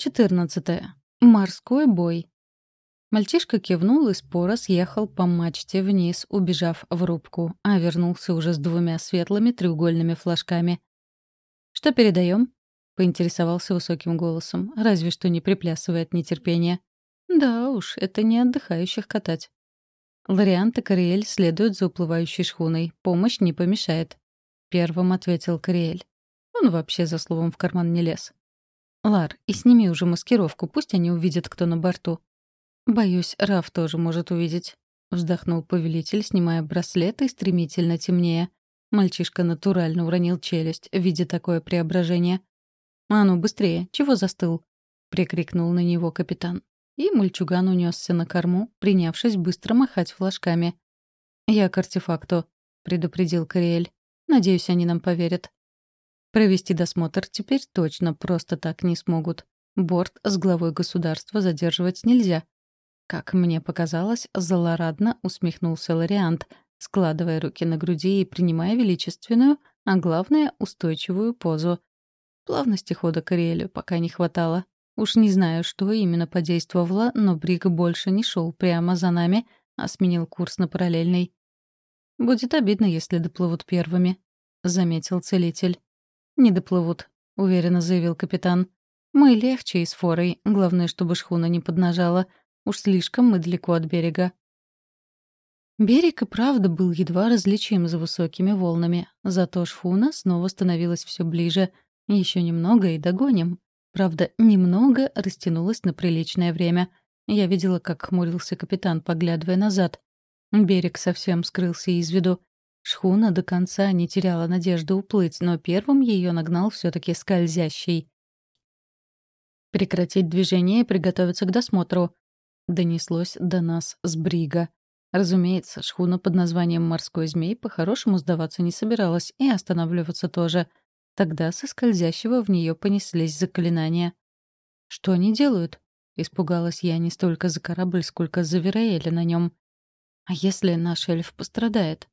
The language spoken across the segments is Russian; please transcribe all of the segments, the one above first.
14. Морской бой. Мальчишка кивнул и споро съехал по мачте вниз, убежав в рубку, а вернулся уже с двумя светлыми треугольными флажками. «Что передаем? поинтересовался высоким голосом, разве что не приплясывая от нетерпения. «Да уж, это не отдыхающих катать». Лориант и Кориэль следуют за уплывающей шхуной. Помощь не помешает. Первым ответил Кориэль. Он вообще за словом в карман не лез. «Лар, и сними уже маскировку, пусть они увидят, кто на борту». «Боюсь, Раф тоже может увидеть», — вздохнул повелитель, снимая браслет и стремительно темнее. Мальчишка натурально уронил челюсть, видя такое преображение. «А ну, быстрее, чего застыл?» — прикрикнул на него капитан. И мальчуган унесся на корму, принявшись быстро махать флажками. «Я к артефакту», — предупредил Кориэль. «Надеюсь, они нам поверят». Провести досмотр теперь точно просто так не смогут. Борт с главой государства задерживать нельзя. Как мне показалось, злорадно усмехнулся Лориант, складывая руки на груди и принимая величественную, а главное — устойчивую позу. Плавности хода Кориэлю пока не хватало. Уж не знаю, что именно подействовало, но Брик больше не шел прямо за нами, а сменил курс на параллельный. «Будет обидно, если доплывут первыми», — заметил целитель. «Не доплывут», — уверенно заявил капитан. «Мы легче и с форой. Главное, чтобы шхуна не поднажала. Уж слишком мы далеко от берега». Берег и правда был едва различим за высокими волнами. Зато шхуна снова становилась все ближе. Еще немного и догоним. Правда, немного растянулось на приличное время. Я видела, как хмурился капитан, поглядывая назад. Берег совсем скрылся из виду. Шхуна до конца не теряла надежды уплыть, но первым ее нагнал все таки скользящий. «Прекратить движение и приготовиться к досмотру», — донеслось до нас с брига. Разумеется, шхуна под названием «Морской змей» по-хорошему сдаваться не собиралась и останавливаться тоже. Тогда со скользящего в нее понеслись заклинания. «Что они делают?» — испугалась я не столько за корабль, сколько за Вераэля на нем. «А если наш эльф пострадает?»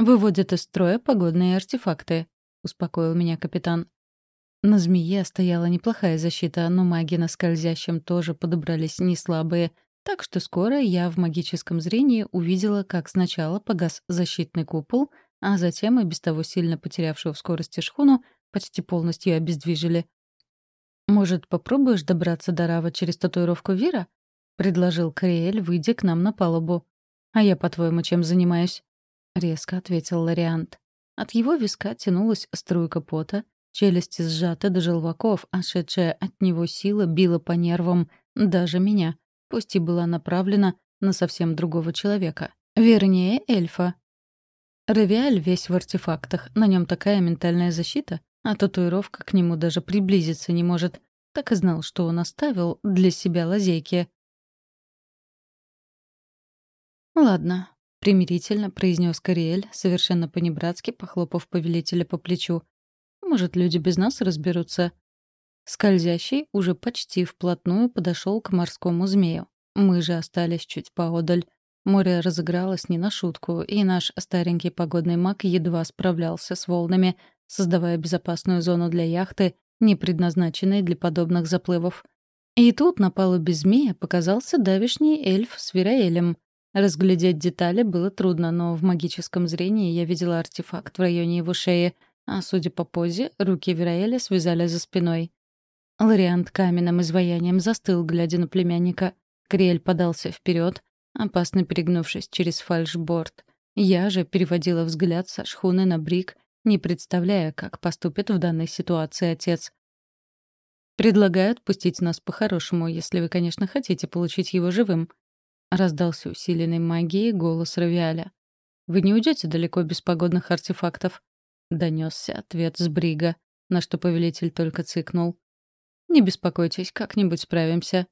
«Выводят из строя погодные артефакты», — успокоил меня капитан. На змее стояла неплохая защита, но маги на скользящем тоже подобрались не слабые, так что скоро я в магическом зрении увидела, как сначала погас защитный купол, а затем и без того сильно потерявшую в скорости шхуну почти полностью обездвижили. «Может, попробуешь добраться до Рава через татуировку Вира?» — предложил Криэль, выйдя к нам на палубу. «А я, по-твоему, чем занимаюсь?» — резко ответил Лориант. От его виска тянулась струйка пота, челюсти сжаты до желваков, а шедшая от него сила била по нервам даже меня, пусть и была направлена на совсем другого человека. Вернее, эльфа. Равиаль весь в артефактах, на нем такая ментальная защита, а татуировка к нему даже приблизиться не может. Так и знал, что он оставил для себя лазейки. «Ладно, — примирительно произнес Кориэль, совершенно понебратски похлопав повелителя по плечу. «Может, люди без нас разберутся?» Скользящий уже почти вплотную подошел к морскому змею. Мы же остались чуть поодаль. Море разыгралось не на шутку, и наш старенький погодный маг едва справлялся с волнами, создавая безопасную зону для яхты, не предназначенной для подобных заплывов. И тут на палубе змея показался давишний эльф с Вираэлем — Разглядеть детали было трудно, но в магическом зрении я видела артефакт в районе его шеи, а, судя по позе, руки Вераэля связали за спиной. Лориант каменным изваянием застыл, глядя на племянника. Криэль подался вперед, опасно перегнувшись через фальшборд. Я же переводила взгляд со шхуны на брик, не представляя, как поступит в данной ситуации отец. «Предлагаю отпустить нас по-хорошему, если вы, конечно, хотите получить его живым», — раздался усиленный магией голос Равиаля. «Вы не уйдете далеко без погодных артефактов?» — донесся ответ с брига, на что повелитель только цыкнул. «Не беспокойтесь, как-нибудь справимся».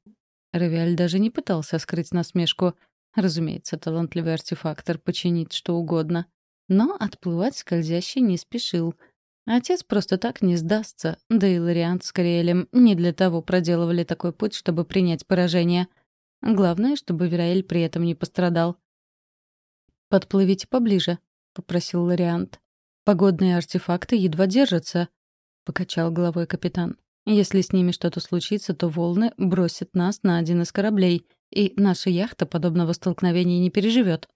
Равиаль даже не пытался скрыть насмешку. Разумеется, талантливый артефактор починит что угодно. Но отплывать скользящий не спешил. Отец просто так не сдастся, да и Лориант с Кориэлем не для того проделывали такой путь, чтобы принять поражение — Главное, чтобы Вераэль при этом не пострадал. «Подплывите поближе», — попросил Лориант. «Погодные артефакты едва держатся», — покачал головой капитан. Если с ними что-то случится, то волны бросят нас на один из кораблей, и наша яхта подобного столкновения не переживет.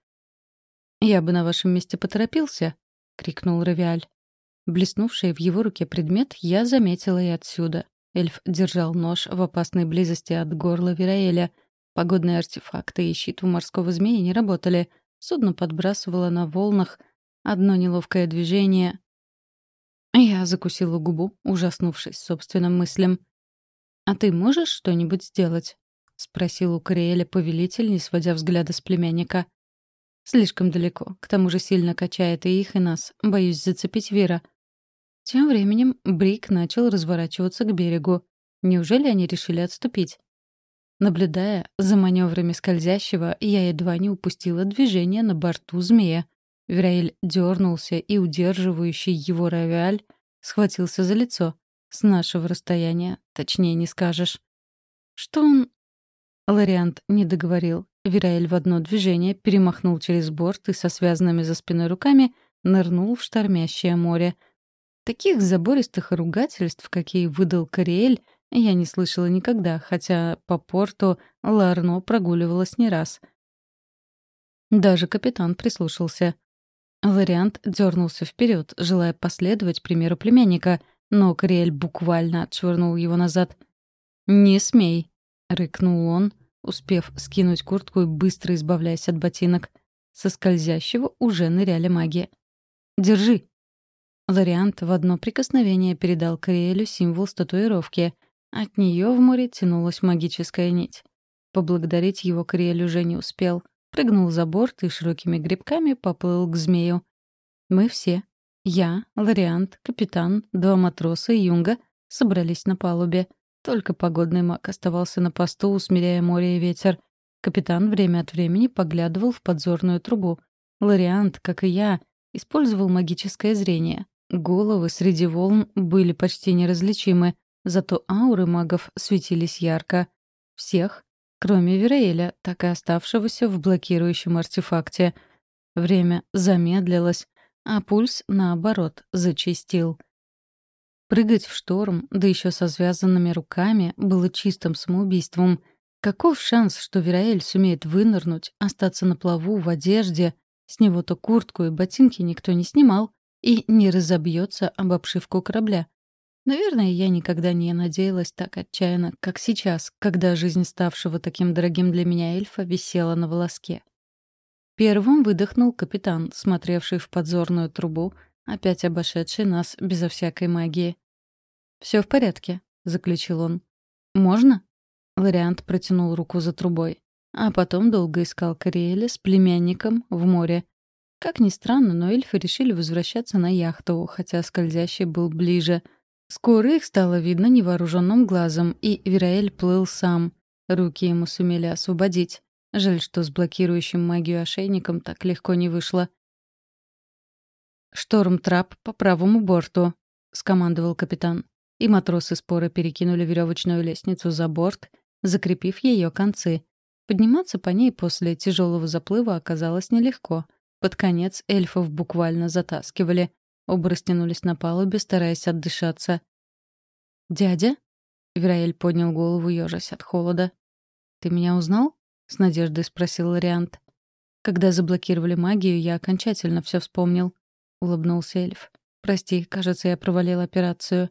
«Я бы на вашем месте поторопился», — крикнул Равиаль. Блеснувший в его руке предмет я заметила и отсюда. Эльф держал нож в опасной близости от горла Вераэля. Погодные артефакты и щит у морского змея не работали. Судно подбрасывало на волнах. Одно неловкое движение. Я закусила губу, ужаснувшись собственным мыслям. «А ты можешь что-нибудь сделать?» — спросил у Кориэля повелитель, не сводя взгляда с племянника. «Слишком далеко. К тому же сильно качает и их, и нас. Боюсь зацепить Вера. Тем временем Брик начал разворачиваться к берегу. Неужели они решили отступить? Наблюдая за маневрами скользящего, я едва не упустила движение на борту змея. Вераэль дернулся, и удерживающий его равиаль схватился за лицо. С нашего расстояния, точнее не скажешь. Что он... Лориант не договорил. Вераэль в одно движение перемахнул через борт и со связанными за спиной руками нырнул в штормящее море — Таких забористых ругательств, какие выдал Кориэль, я не слышала никогда, хотя по порту Ларно прогуливалась не раз. Даже капитан прислушался. Вариант дернулся вперед, желая последовать примеру племянника, но Кориэль буквально отшвырнул его назад. «Не смей!» — рыкнул он, успев скинуть куртку и быстро избавляясь от ботинок. Со скользящего уже ныряли маги. «Держи!» Лориант в одно прикосновение передал Криэлю символ с татуировки. От нее в море тянулась магическая нить. Поблагодарить его Криэль уже не успел. Прыгнул за борт и широкими грибками поплыл к змею. Мы все — я, Лориант, капитан, два матроса и Юнга — собрались на палубе. Только погодный маг оставался на посту, усмиряя море и ветер. Капитан время от времени поглядывал в подзорную трубу. Лориант, как и я, использовал магическое зрение. Головы среди волн были почти неразличимы, зато ауры магов светились ярко. Всех, кроме Вераэля, так и оставшегося в блокирующем артефакте. Время замедлилось, а пульс, наоборот, зачастил. Прыгать в шторм, да еще со связанными руками, было чистым самоубийством. Каков шанс, что Вераэль сумеет вынырнуть, остаться на плаву в одежде? С него-то куртку и ботинки никто не снимал и не разобьется об обшивку корабля. Наверное, я никогда не надеялась так отчаянно, как сейчас, когда жизнь ставшего таким дорогим для меня эльфа висела на волоске. Первым выдохнул капитан, смотревший в подзорную трубу, опять обошедший нас безо всякой магии. «Все в порядке», — заключил он. «Можно?» Вариант протянул руку за трубой. А потом долго искал Кориэля с племянником в море, как ни странно, но эльфы решили возвращаться на яхту, хотя скользящий был ближе. Скоро их стало видно невооруженным глазом, и Вераэль плыл сам. Руки ему сумели освободить. Жаль, что с блокирующим магию ошейником так легко не вышло. «Шторм-трап по правому борту», — скомандовал капитан. И матросы споро перекинули веревочную лестницу за борт, закрепив ее концы. Подниматься по ней после тяжелого заплыва оказалось нелегко — под конец эльфов буквально затаскивали. Оба растянулись на палубе, стараясь отдышаться. «Дядя?» — Вераэль поднял голову, ежась от холода. «Ты меня узнал?» — с надеждой спросил Лориант. «Когда заблокировали магию, я окончательно все вспомнил», — улыбнулся эльф. «Прости, кажется, я провалил операцию».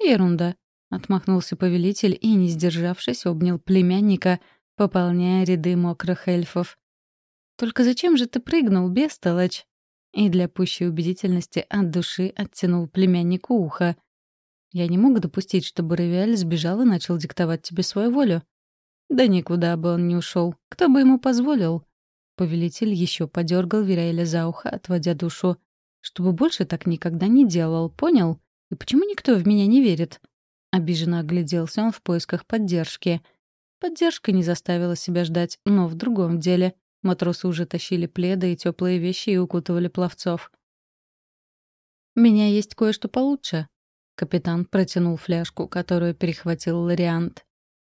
«Ерунда», — отмахнулся повелитель и, не сдержавшись, обнял племянника, пополняя ряды мокрых эльфов. Только зачем же ты прыгнул, бестолочь?» И для пущей убедительности от души оттянул племяннику ухо. «Я не мог допустить, чтобы Равиаль сбежал и начал диктовать тебе свою волю». «Да никуда бы он не ушел. Кто бы ему позволил?» Повелитель еще подергал Вераэля за ухо, отводя душу. «Чтобы больше так никогда не делал, понял? И почему никто в меня не верит?» Обиженно огляделся он в поисках поддержки. Поддержка не заставила себя ждать, но в другом деле. Матросы уже тащили пледы и теплые вещи и укутывали пловцов. «Меня есть кое-что получше», — капитан протянул фляжку, которую перехватил Лориант.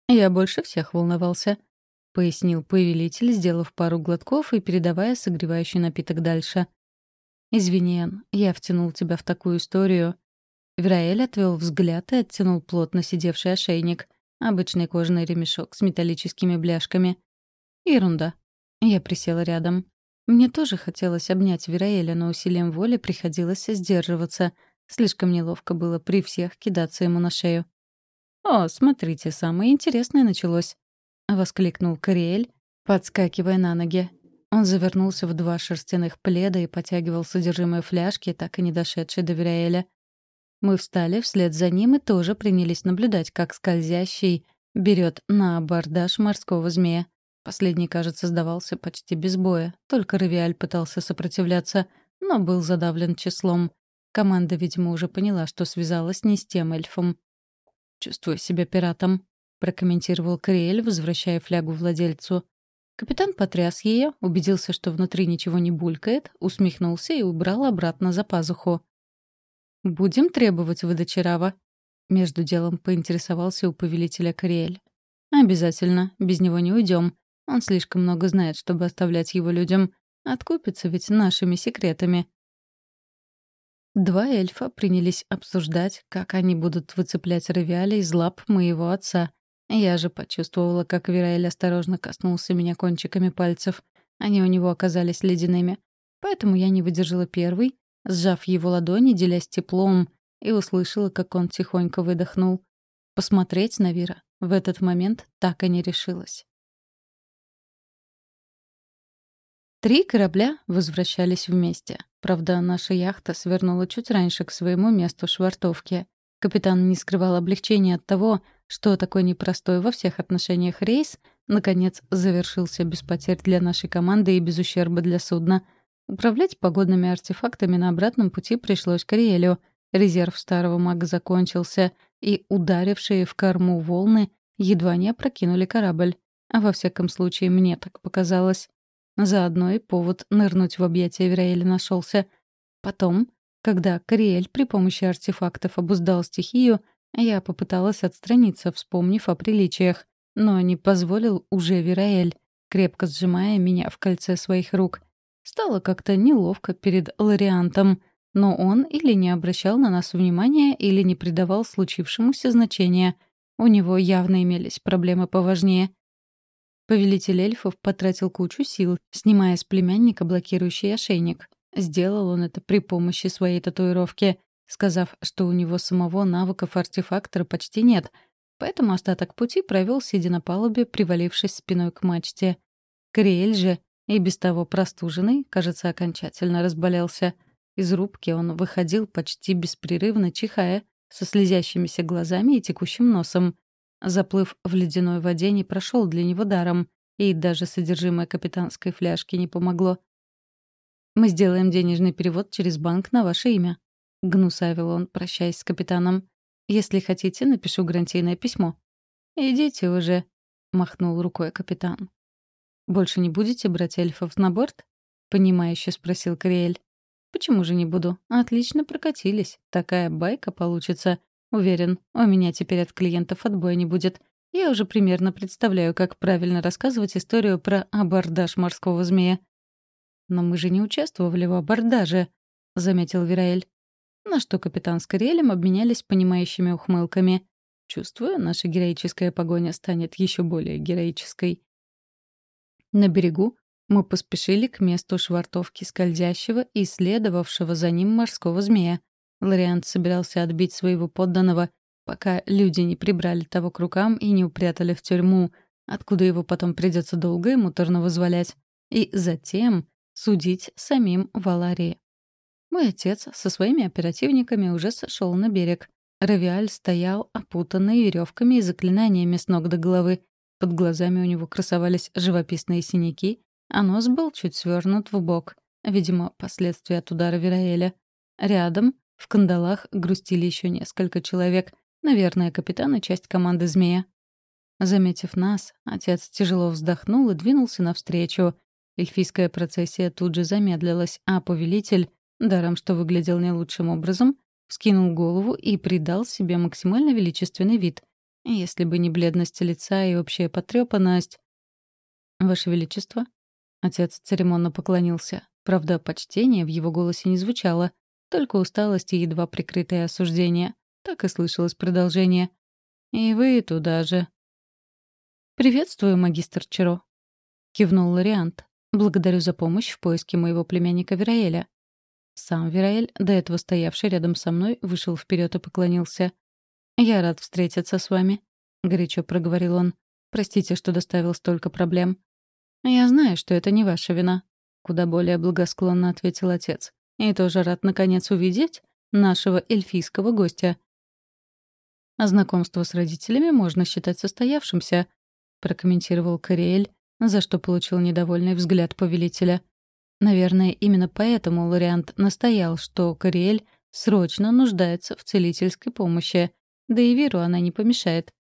«Я больше всех волновался», — пояснил повелитель, сделав пару глотков и передавая согревающий напиток дальше. «Извини, я втянул тебя в такую историю». Вераэль отвел взгляд и оттянул плотно сидевший ошейник. Обычный кожаный ремешок с металлическими бляшками. Ерунда. Я присела рядом. Мне тоже хотелось обнять Вераэля, но усилием воли приходилось сдерживаться. Слишком неловко было при всех кидаться ему на шею. «О, смотрите, самое интересное началось!» — воскликнул Кориэль, подскакивая на ноги. Он завернулся в два шерстяных пледа и потягивал содержимое фляжки, так и не дошедшей до Вераэля. Мы встали вслед за ним и тоже принялись наблюдать, как скользящий берет на абордаж морского змея. Последний, кажется, сдавался почти без боя. Только Равиаль пытался сопротивляться, но был задавлен числом. Команда, видимо, уже поняла, что связалась не с тем эльфом. «Чувствую себя пиратом», — прокомментировал Кориэль, возвращая флягу владельцу. Капитан потряс ее, убедился, что внутри ничего не булькает, усмехнулся и убрал обратно за пазуху. «Будем требовать выдачи Рава?» Между делом поинтересовался у повелителя Кориэль. «Обязательно. Без него не уйдем. Он слишком много знает, чтобы оставлять его людям. Откупится ведь нашими секретами». Два эльфа принялись обсуждать, как они будут выцеплять Равиаля из лап моего отца. Я же почувствовала, как Вираэль осторожно коснулся меня кончиками пальцев. Они у него оказались ледяными. Поэтому я не выдержала первый сжав его ладони, делясь теплом, и услышала, как он тихонько выдохнул. Посмотреть на Вира в этот момент так и не решилась. Три корабля возвращались вместе. Правда, наша яхта свернула чуть раньше к своему месту швартовки. Капитан не скрывал облегчения от того, что такой непростой во всех отношениях рейс наконец завершился без потерь для нашей команды и без ущерба для судна — Управлять погодными артефактами на обратном пути пришлось Кориэлю. Резерв старого мага закончился, и ударившие в корму волны едва не опрокинули корабль. А во всяком случае, мне так показалось. Заодно и повод нырнуть в объятия Вераэля нашелся. Потом, когда Кориэль при помощи артефактов обуздал стихию, я попыталась отстраниться, вспомнив о приличиях, но не позволил уже Вераэль, крепко сжимая меня в кольце своих рук. Стало как-то неловко перед Лориантом, но он или не обращал на нас внимания, или не придавал случившемуся значения. У него явно имелись проблемы поважнее. Повелитель эльфов потратил кучу сил, снимая с племянника блокирующий ошейник. Сделал он это при помощи своей татуировки, сказав, что у него самого навыков артефактора почти нет, поэтому остаток пути провел, сидя на палубе, привалившись спиной к мачте. Криэль же и без того простуженный, кажется, окончательно разболелся. Из рубки он выходил почти беспрерывно, чихая, со слезящимися глазами и текущим носом. Заплыв в ледяной воде не прошел для него даром, и даже содержимое капитанской фляжки не помогло. «Мы сделаем денежный перевод через банк на ваше имя», — гнусавил он, прощаясь с капитаном. «Если хотите, напишу гарантийное письмо». «Идите уже», — махнул рукой капитан. «Больше не будете брать эльфов на борт?» — понимающе спросил Кориэль. «Почему же не буду? Отлично прокатились. Такая байка получится. Уверен, у меня теперь от клиентов отбоя не будет. Я уже примерно представляю, как правильно рассказывать историю про абордаж морского змея». «Но мы же не участвовали в абордаже», — заметил Вираэль. На что капитан с Кориэлем обменялись понимающими ухмылками. Чувствую, наша героическая погоня станет еще более героической. На берегу мы поспешили к месту швартовки скользящего и следовавшего за ним морского змея. Лориант собирался отбить своего подданного, пока люди не прибрали того к рукам и не упрятали в тюрьму, откуда его потом придется долго и муторно вызволять. И затем судить самим Валарии. Мой отец со своими оперативниками уже сошел на берег. Равиаль стоял опутанный веревками и заклинаниями с ног до головы, под глазами у него красовались живописные синяки, а нос был чуть свернут в бок. Видимо, последствия от удара Вераэля. Рядом, в кандалах, грустили еще несколько человек. Наверное, капитан и часть команды «Змея». Заметив нас, отец тяжело вздохнул и двинулся навстречу. Эльфийская процессия тут же замедлилась, а повелитель, даром что выглядел не лучшим образом, вскинул голову и придал себе максимально величественный вид — если бы не бледность лица и общая потрепанность... «Ваше Величество?» Отец церемонно поклонился. Правда, почтение в его голосе не звучало, только усталость и едва прикрытое осуждение. Так и слышалось продолжение. «И вы туда же». «Приветствую, магистр Чаро», — кивнул Лориант. «Благодарю за помощь в поиске моего племянника Вераэля». Сам Вераэль, до этого стоявший рядом со мной, вышел вперед и поклонился. «Я рад встретиться с вами», — горячо проговорил он. «Простите, что доставил столько проблем». «Я знаю, что это не ваша вина», — куда более благосклонно ответил отец. «И тоже рад, наконец, увидеть нашего эльфийского гостя. Знакомство с родителями можно считать состоявшимся, прокомментировал Кориэль, за что получил недовольный взгляд повелителя. Наверное, именно поэтому Лориант настоял, что Кориэль срочно нуждается в целительской помощи, да и Виру она не помешает.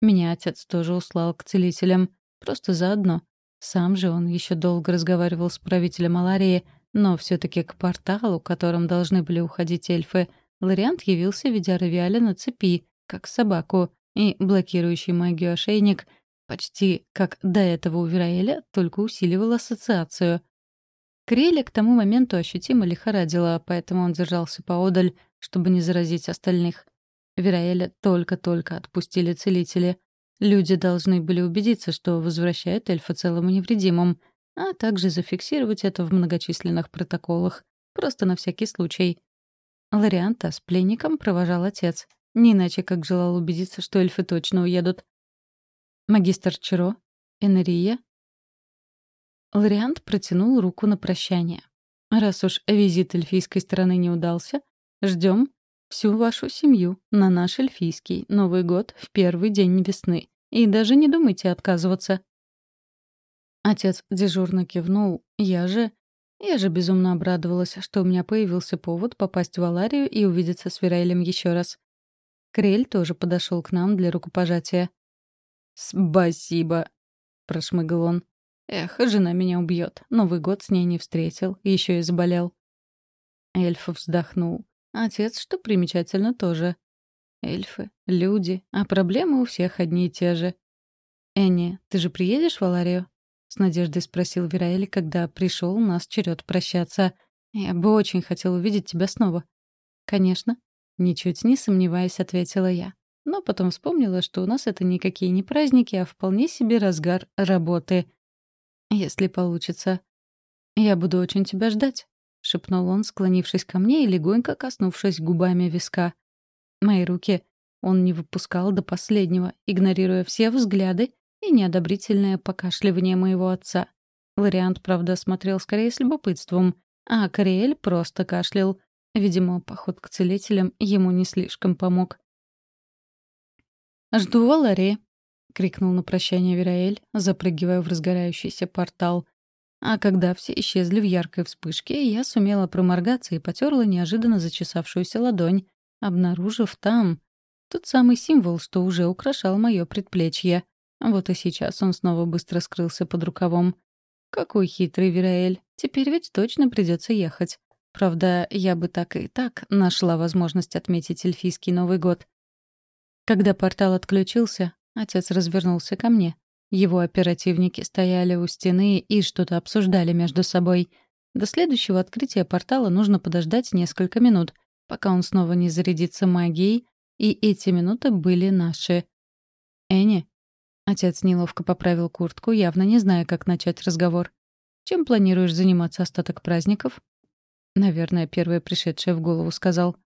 Меня отец тоже услал к целителям, просто заодно. Сам же он еще долго разговаривал с правителем Аларии, но все таки к порталу, которым должны были уходить эльфы, Лориант явился, ведя Равиаля на цепи, как собаку, и блокирующий магию ошейник, почти как до этого у Вераэля, только усиливал ассоциацию. Креля к тому моменту ощутимо лихорадила, поэтому он держался поодаль, чтобы не заразить остальных. Вераэля только-только отпустили целители. Люди должны были убедиться, что возвращают эльфа целым и невредимым, а также зафиксировать это в многочисленных протоколах, просто на всякий случай. Лорианта с пленником провожал отец, не иначе, как желал убедиться, что эльфы точно уедут. Магистр Чаро? Энерия? Лориант протянул руку на прощание. Раз уж визит эльфийской стороны не удался, ждем всю вашу семью на наш эльфийский Новый год в первый день весны. И даже не думайте отказываться. Отец дежурно кивнул. Я же... Я же безумно обрадовалась, что у меня появился повод попасть в Аларию и увидеться с Вираэлем еще раз. Крель тоже подошел к нам для рукопожатия. «Спасибо», — прошмыгал он. «Эх, жена меня убьет. Новый год с ней не встретил, еще и заболел». Эльф вздохнул. Отец, что примечательно, тоже. Эльфы, люди, а проблемы у всех одни и те же. «Энни, ты же приедешь в Аларию?» — с надеждой спросил Вераэль, когда пришел нас черед прощаться. «Я бы очень хотел увидеть тебя снова». «Конечно», Ничуть не сомневаясь, ответила я. Но потом вспомнила, что у нас это никакие не праздники, а вполне себе разгар работы. Если получится. «Я буду очень тебя ждать», — шепнул он, склонившись ко мне и легонько коснувшись губами виска. Мои руки он не выпускал до последнего, игнорируя все взгляды и неодобрительное покашливание моего отца. Вариант, правда, смотрел скорее с любопытством, а Кориэль просто кашлял, Видимо, поход к целителям ему не слишком помог. «Жду Валерии», — крикнул на прощание Вераэль, запрыгивая в разгорающийся портал. А когда все исчезли в яркой вспышке, я сумела проморгаться и потерла неожиданно зачесавшуюся ладонь, обнаружив там тот самый символ, что уже украшал мое предплечье. Вот и сейчас он снова быстро скрылся под рукавом. Какой хитрый Вераэль. Теперь ведь точно придется ехать. Правда, я бы так и так нашла возможность отметить эльфийский Новый год. Когда портал отключился, отец развернулся ко мне. Его оперативники стояли у стены и что-то обсуждали между собой. До следующего открытия портала нужно подождать несколько минут, пока он снова не зарядится магией, и эти минуты были наши. «Энни?» Отец неловко поправил куртку, явно не зная, как начать разговор. «Чем планируешь заниматься остаток праздников?» Наверное, первое пришедшее в голову сказал.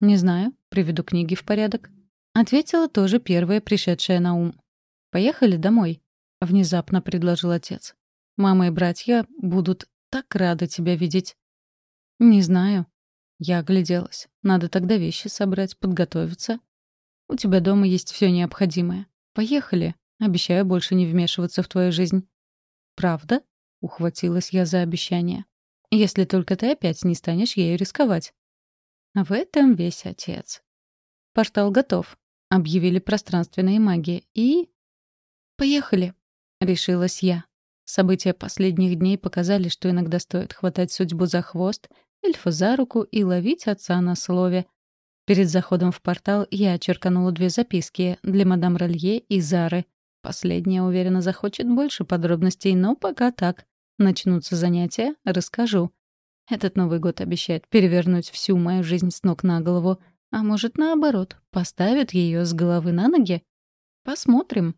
«Не знаю, приведу книги в порядок». Ответила тоже первая пришедшая на ум. «Поехали домой», — внезапно предложил отец. «Мама и братья будут так рады тебя видеть». «Не знаю». Я огляделась. «Надо тогда вещи собрать, подготовиться. У тебя дома есть все необходимое. Поехали. Обещаю больше не вмешиваться в твою жизнь». «Правда?» — ухватилась я за обещание. Если только ты опять не станешь ею рисковать. В этом весь отец. Портал готов. Объявили пространственные маги. И... Поехали, решилась я. События последних дней показали, что иногда стоит хватать судьбу за хвост, эльфа за руку и ловить отца на слове. Перед заходом в портал я черканула две записки для мадам Ролье и Зары. Последняя, уверенно, захочет больше подробностей, но пока так. Начнутся занятия, расскажу. Этот Новый год обещает перевернуть всю мою жизнь с ног на голову. А может, наоборот, поставит ее с головы на ноги? Посмотрим.